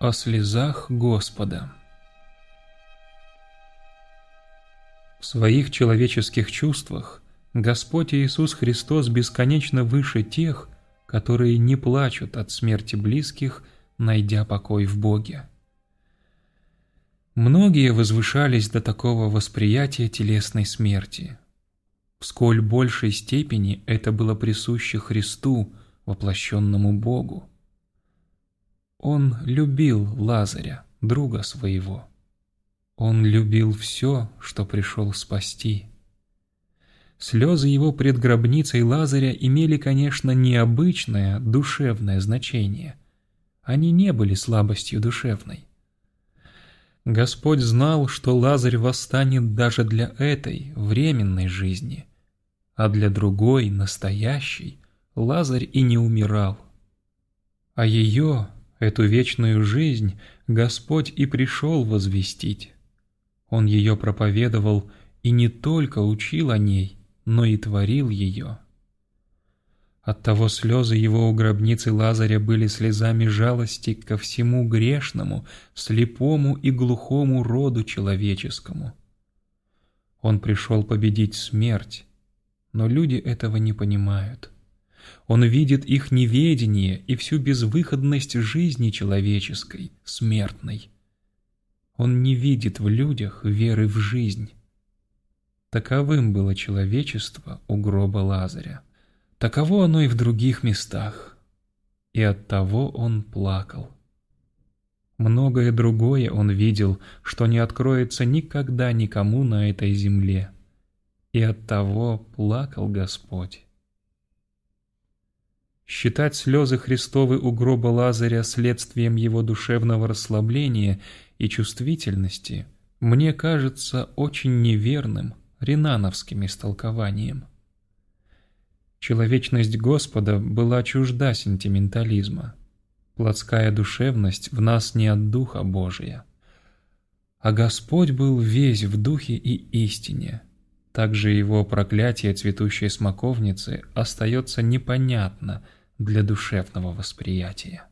О слезах Господа В своих человеческих чувствах Господь Иисус Христос бесконечно выше тех, которые не плачут от смерти близких, найдя покой в Боге. Многие возвышались до такого восприятия телесной смерти. В сколь большей степени это было присуще Христу, воплощенному Богу. Он любил Лазаря, друга своего. Он любил все, что пришел спасти. Слезы его пред гробницей Лазаря имели, конечно, необычное душевное значение. Они не были слабостью душевной. Господь знал, что Лазарь восстанет даже для этой, временной жизни, а для другой, настоящей, Лазарь и не умирал. А ее, эту вечную жизнь, Господь и пришел возвестить. Он ее проповедовал и не только учил о ней, но и творил ее. Оттого слезы его у гробницы Лазаря были слезами жалости ко всему грешному, слепому и глухому роду человеческому. Он пришел победить смерть, но люди этого не понимают. Он видит их неведение и всю безвыходность жизни человеческой, смертной. Он не видит в людях веры в жизнь. Таковым было человечество у гроба Лазаря. Таково оно и в других местах. И оттого он плакал. Многое другое он видел, что не откроется никогда никому на этой земле. И оттого плакал Господь. Считать слезы Христовы у гроба Лазаря следствием его душевного расслабления и чувствительности мне кажется очень неверным ринановским истолкованием. Человечность Господа была чужда сентиментализма. Плотская душевность в нас не от Духа Божия. А Господь был весь в Духе и истине. Также его проклятие цветущей смоковницы остается непонятно для душевного восприятия.